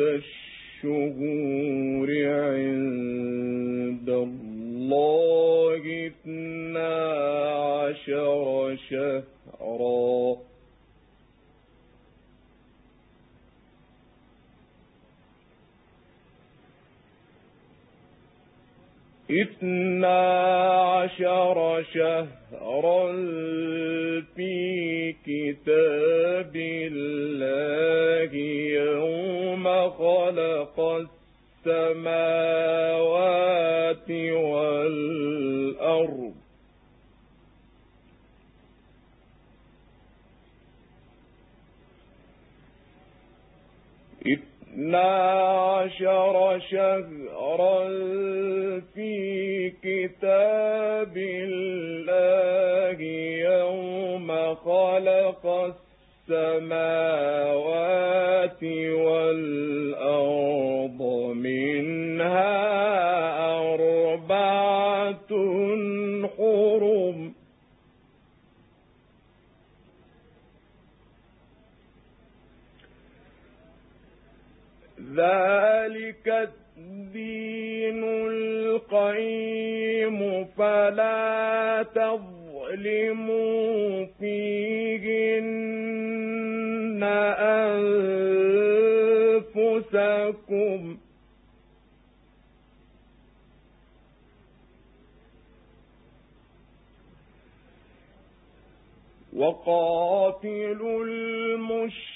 الشهور عند الله اثنا عشر شهرا. اثنا عشر شهرا في كتاب الله. خلق السماوات والأرض. اثنا عشر شهرا في كتاب الله يوم خلق السماوات والأرض. ذلك الدين القيم فلا تظلموا فيهن أنفسكم وقاتلوا المشركين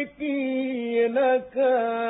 المشركين كافة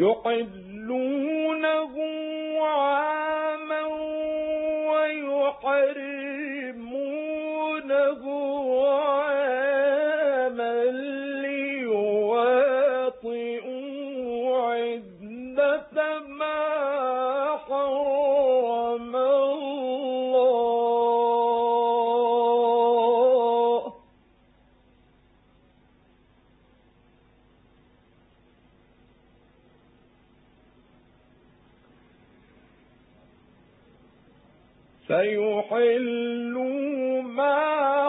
يحلونه فيحلوا ما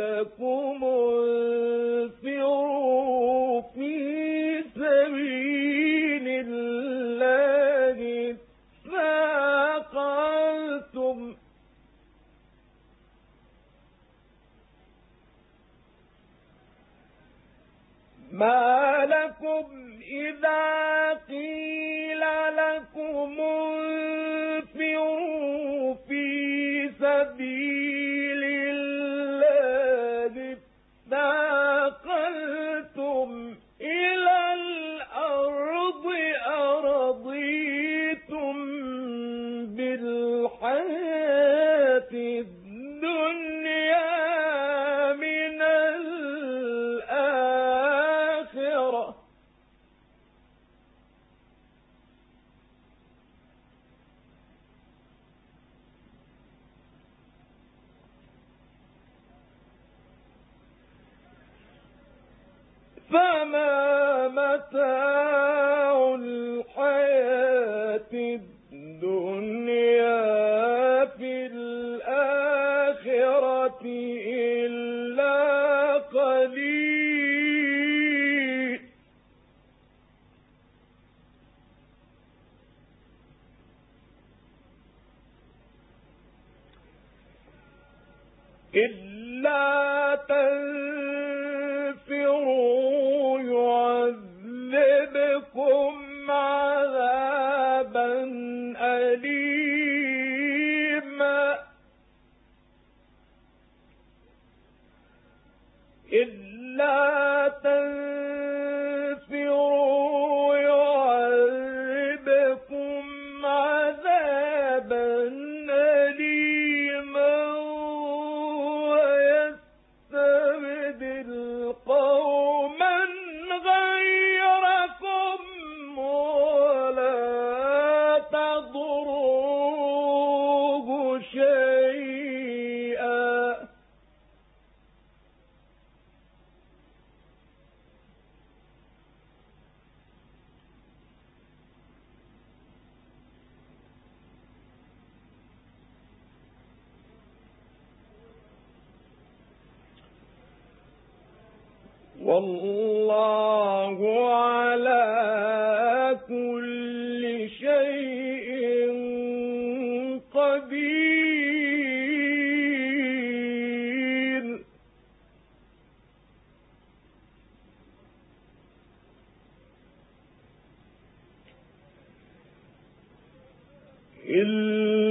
لكم انفروا في سبيل الله ثاقلتم ما لكم إذا متاع الحياة الدنيا في الآخرة إلا قليل. إلا تنفروا والله على كل شيء قدير. إلا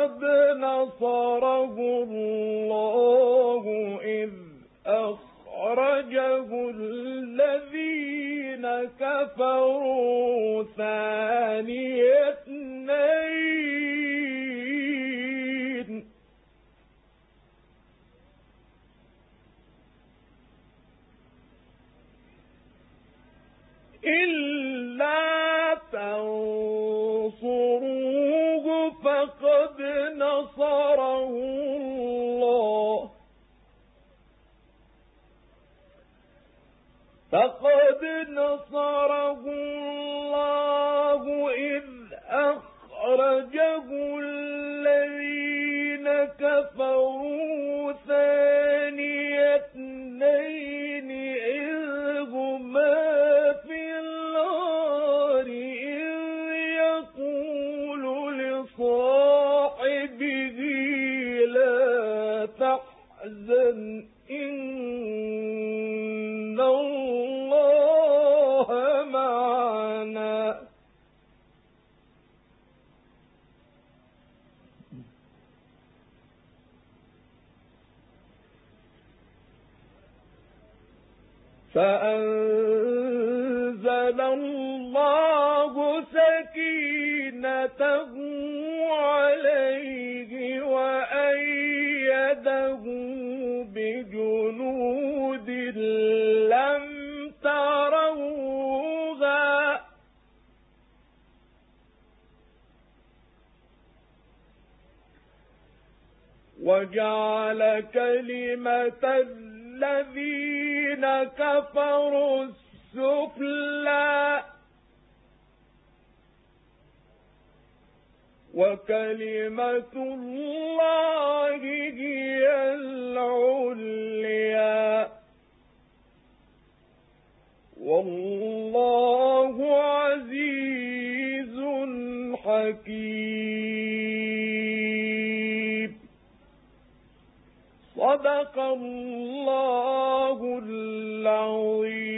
فقد نصره الله إذ أخرجه الذين كفروا ثاني نَصَرَهُ اللَّهُ إِذْ أَخْرَجَهُ الَّذِينَ كَفَرُوا ثَانِيَ اثْنَيْنِ إِذْ هُمَا فِي الْغَارِ إِذْ يَقُولُ لِصَاحِبِهِ لَا تَحْزَنْ فأنزل الله سكينته عليه وأيده بجنود لم تروها وجعل كلمة الذين كفروا السفلى وكلمة الله هي العليا. والله عزيز حكيم. صدق الله العظيم.